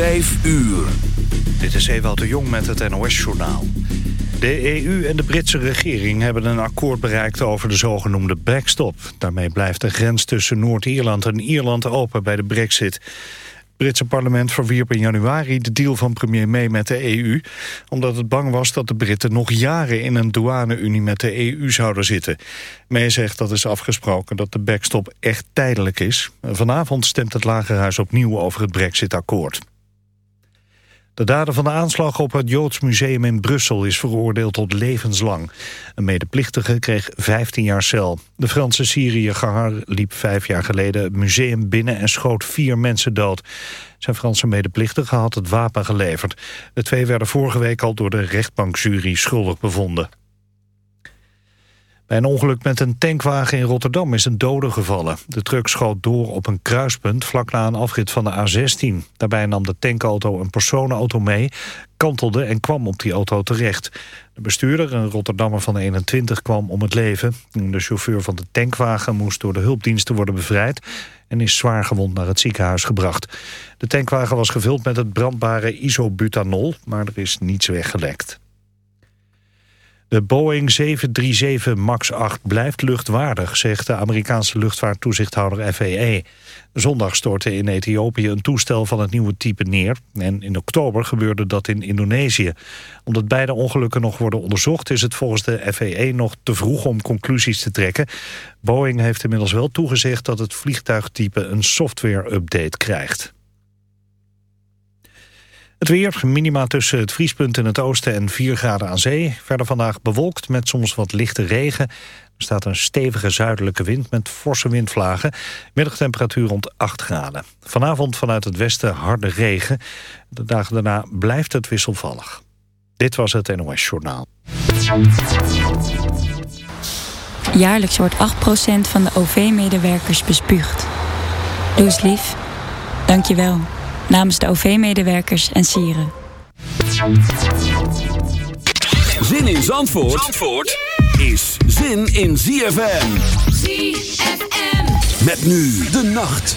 5 uur. Dit is Ewout de Jong met het NOS-journaal. De EU en de Britse regering hebben een akkoord bereikt over de zogenoemde backstop. Daarmee blijft de grens tussen Noord-Ierland en Ierland open bij de brexit. Het Britse parlement verwierp in januari de deal van premier May met de EU... omdat het bang was dat de Britten nog jaren in een douane-unie met de EU zouden zitten. May zegt dat is afgesproken dat de backstop echt tijdelijk is. Vanavond stemt het Lagerhuis opnieuw over het brexit-akkoord. De dader van de aanslag op het Joods Museum in Brussel is veroordeeld tot levenslang. Een medeplichtige kreeg 15 jaar cel. De Franse Syriëganger liep vijf jaar geleden het museum binnen en schoot vier mensen dood. Zijn Franse medeplichtige had het wapen geleverd. De twee werden vorige week al door de rechtbankjury schuldig bevonden. Bij een ongeluk met een tankwagen in Rotterdam is een dode gevallen. De truck schoot door op een kruispunt vlak na een afrit van de A16. Daarbij nam de tankauto een personenauto mee, kantelde en kwam op die auto terecht. De bestuurder, een Rotterdammer van 21, kwam om het leven. De chauffeur van de tankwagen moest door de hulpdiensten worden bevrijd... en is zwaar gewond naar het ziekenhuis gebracht. De tankwagen was gevuld met het brandbare isobutanol, maar er is niets weggelekt. De Boeing 737 MAX 8 blijft luchtwaardig, zegt de Amerikaanse luchtvaarttoezichthouder FAA. Zondag stortte in Ethiopië een toestel van het nieuwe type neer. En in oktober gebeurde dat in Indonesië. Omdat beide ongelukken nog worden onderzocht... is het volgens de FAA nog te vroeg om conclusies te trekken. Boeing heeft inmiddels wel toegezegd dat het vliegtuigtype een software-update krijgt. Het weer, minima tussen het vriespunt in het oosten en 4 graden aan zee. Verder vandaag bewolkt met soms wat lichte regen. Er staat een stevige zuidelijke wind met forse windvlagen. Middagtemperatuur rond 8 graden. Vanavond vanuit het westen harde regen. De dagen daarna blijft het wisselvallig. Dit was het NOS Journaal. Jaarlijks wordt 8% van de OV-medewerkers bespuugd. Doe eens lief. Dank je wel namens de OV-medewerkers en sieren. Zin in Zandvoort, Zandvoort is zin in ZFM. ZFM. Met nu de nacht.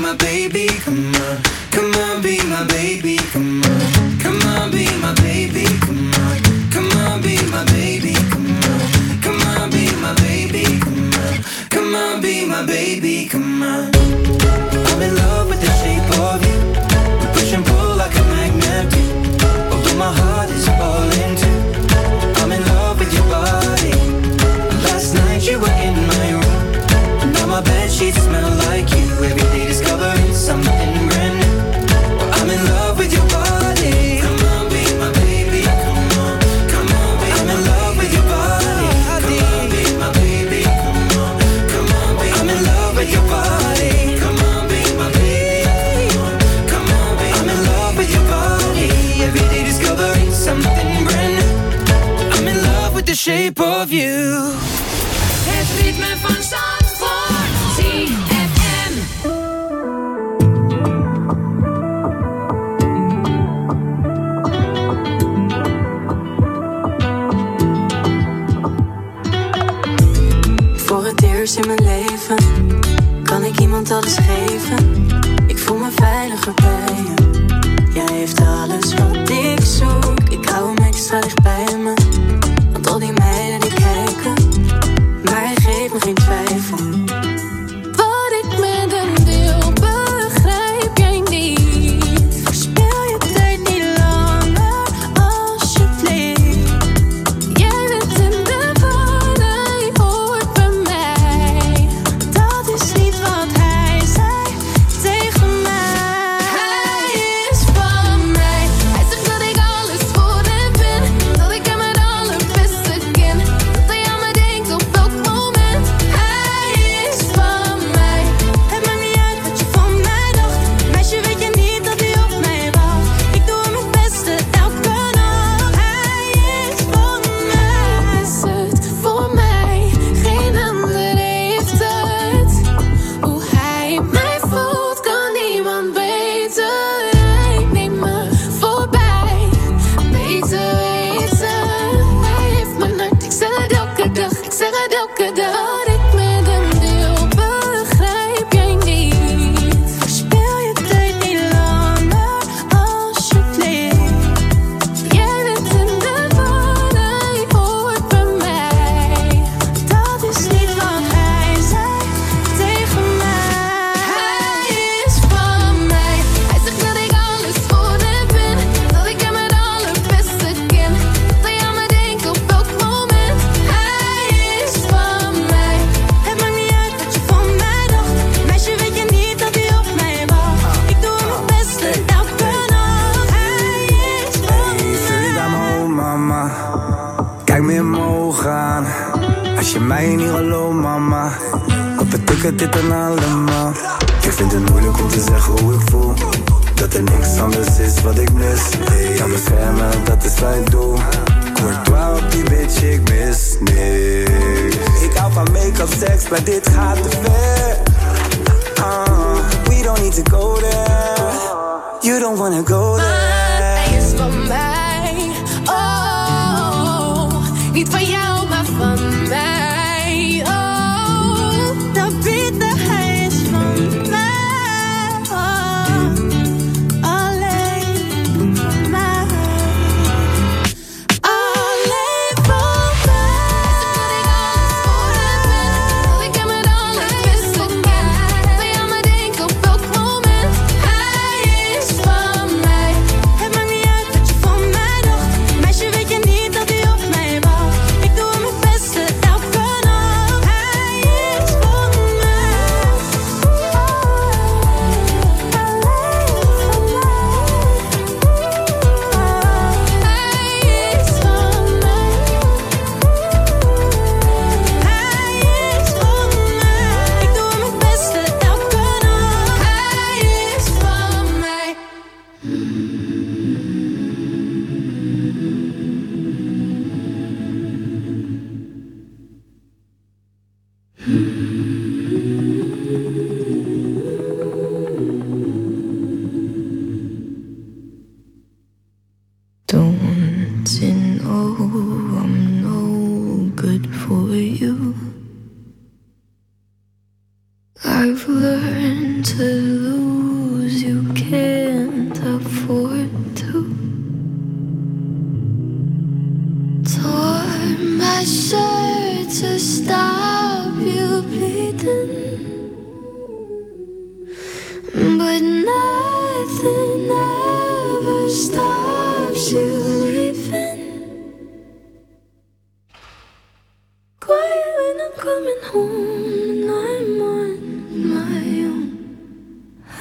my baby, come и твои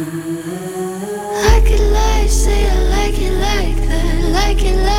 I could lie, say I like it like that, like it like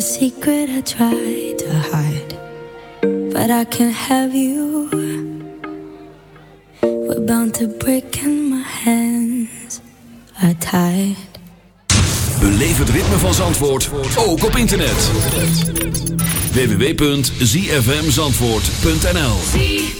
Secret I try to hide, but I can't have you. We're bound to break and my hands are tied. Beleef het ritme van Zandvoort ook op internet. www.zfmzandvoort.nl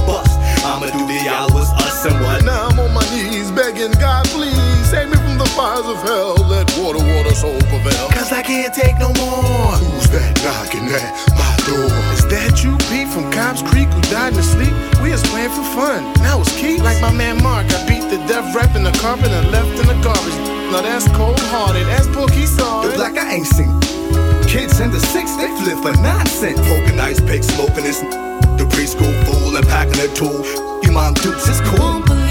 begging God, please save me from the fires of hell. Let water, water, soul prevail. Cause I can't take no more. Who's that knocking at my door? Is that you, Pete, from Cobb's Creek, who died in his sleep? We was playing for fun. Now it's Keith. Like my man Mark, I beat the death rap in the carpet and left in the garbage. Now that's cold hearted. That's Pookie saw The like I ain't seen. Kids in the six, they flip for nonsense. Poking ice pick, smoking this. The preschool fool and packing a tool. You mom dukes, it's cool.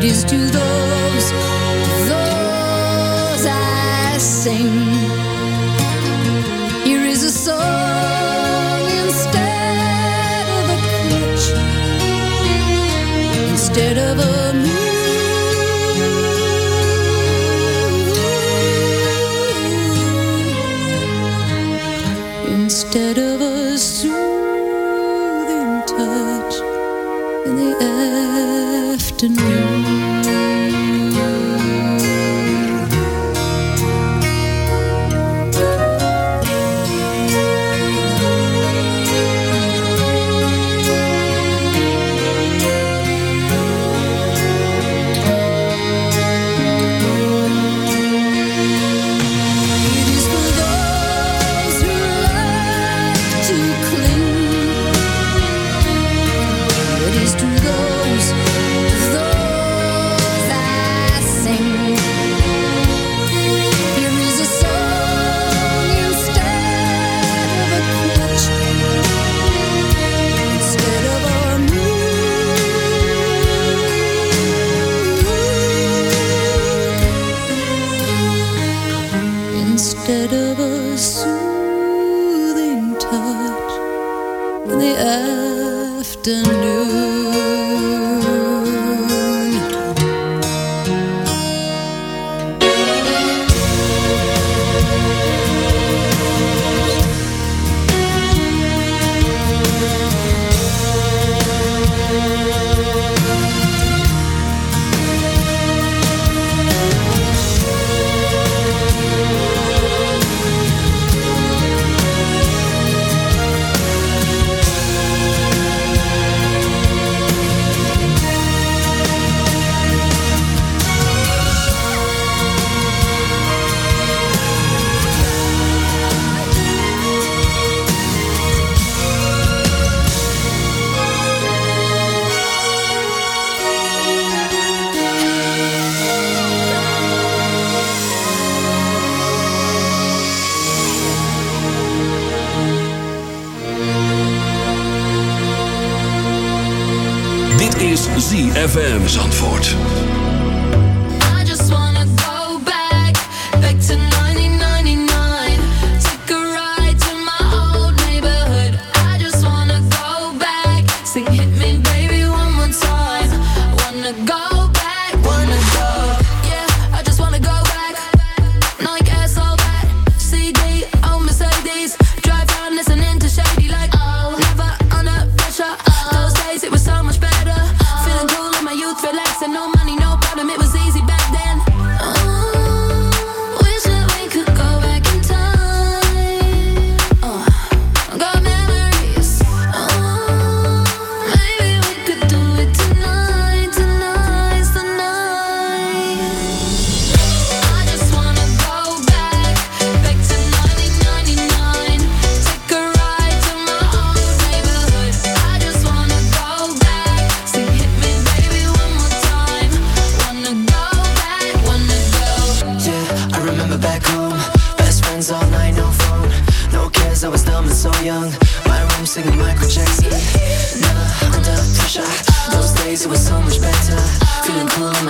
It is to those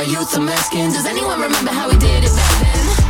my youth, I'm does anyone remember how we did it back then?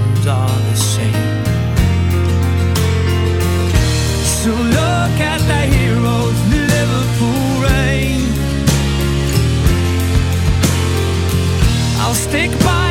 the heroes rain. I'll stick by.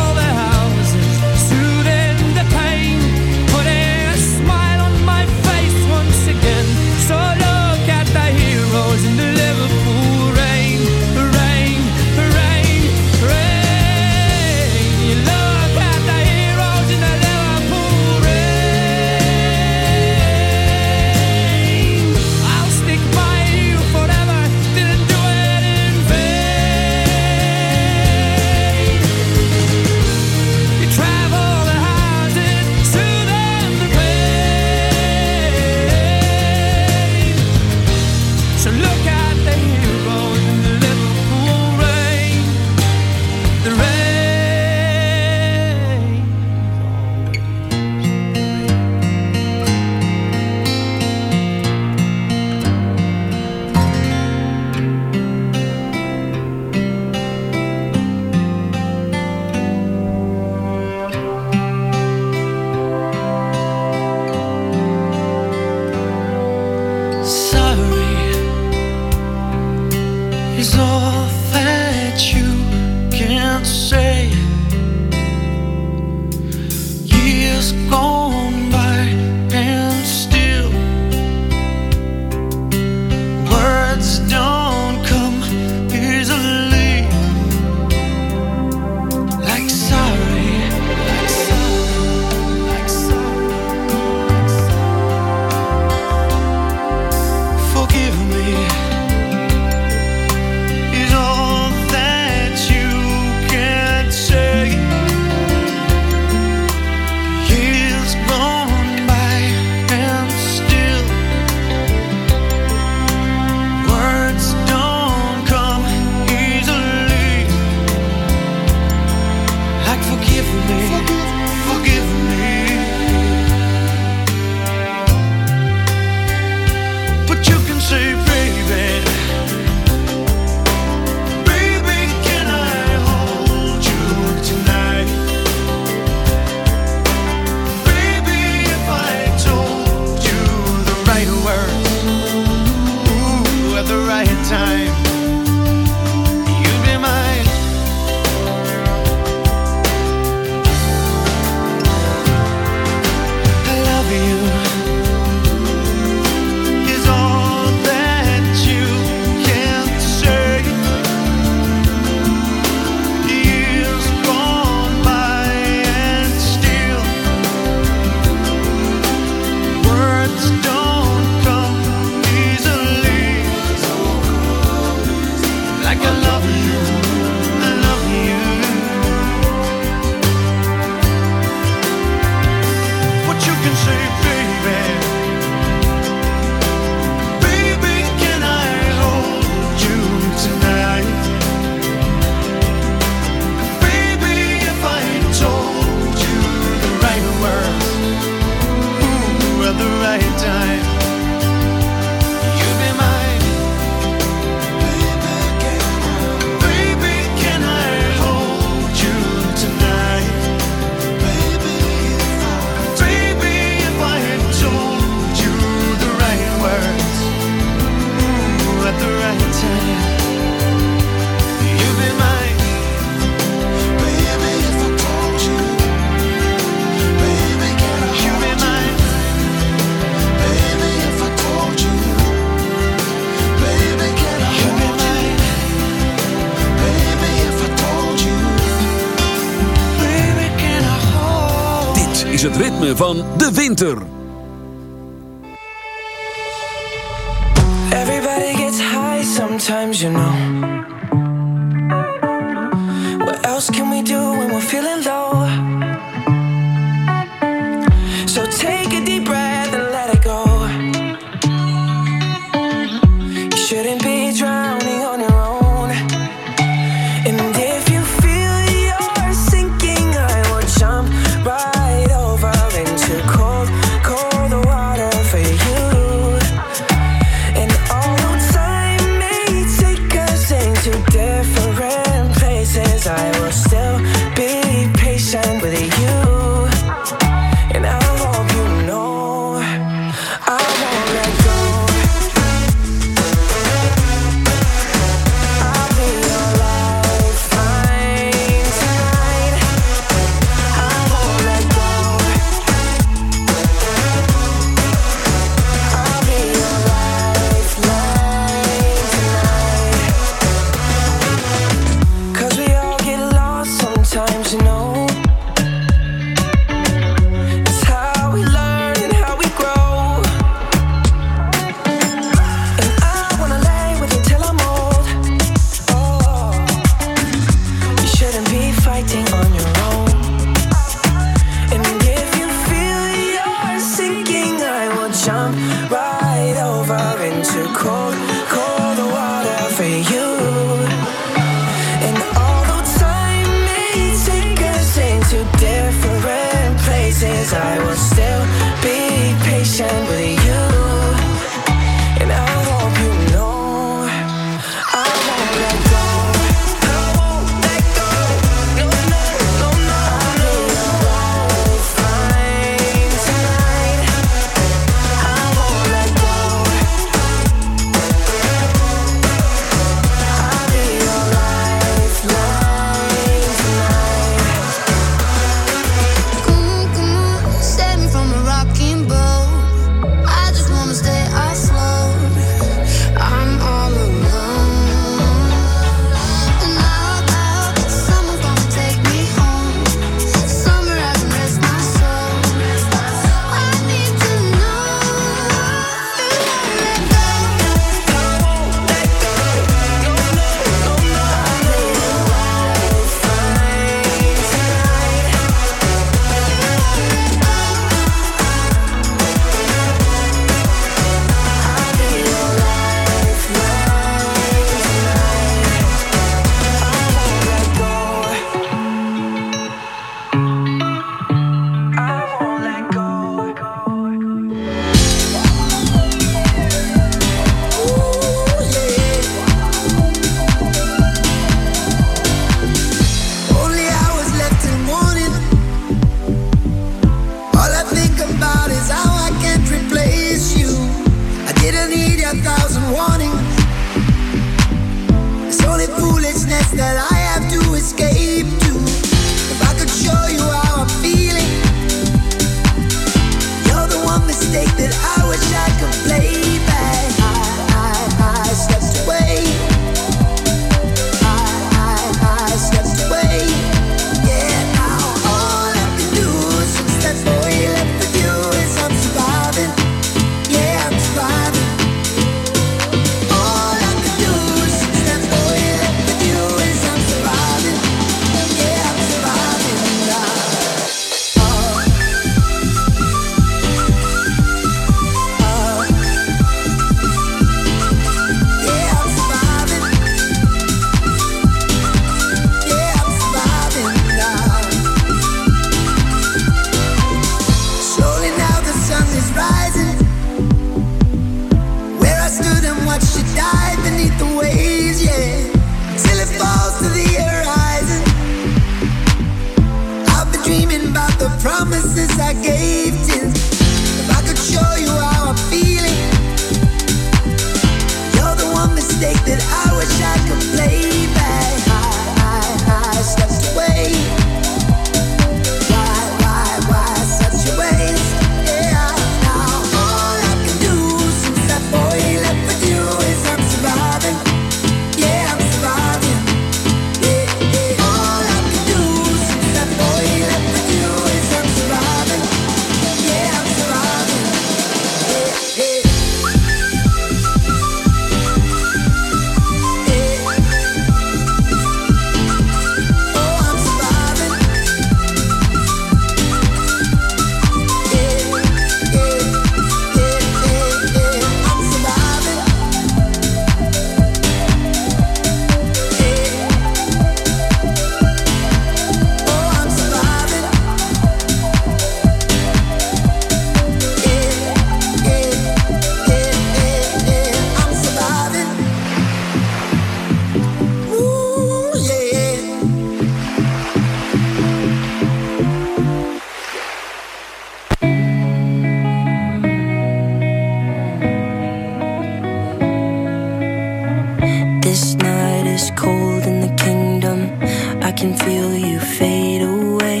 can feel you fade away.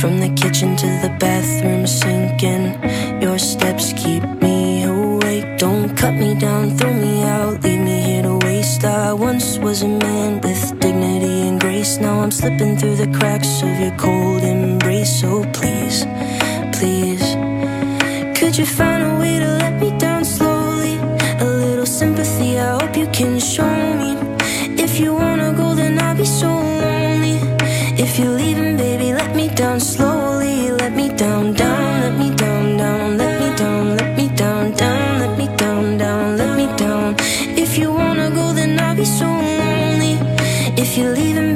From the kitchen to the bathroom, sinking. Your steps keep me awake. Don't cut me down, throw me out, leave me here to waste. I once was a man with dignity and grace. Now I'm slipping through the cracks of your cold embrace. So oh, please, please, could you find a way to let me down slowly? A little sympathy, I hope you can show me if you want. you're leaving